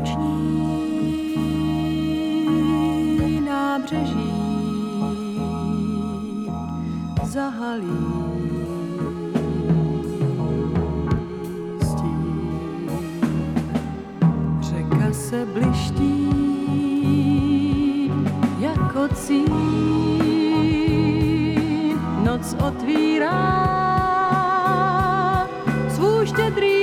noční nábřeží zahalí. Řeka se bliští jako cín, noc otvírá svůj štědrý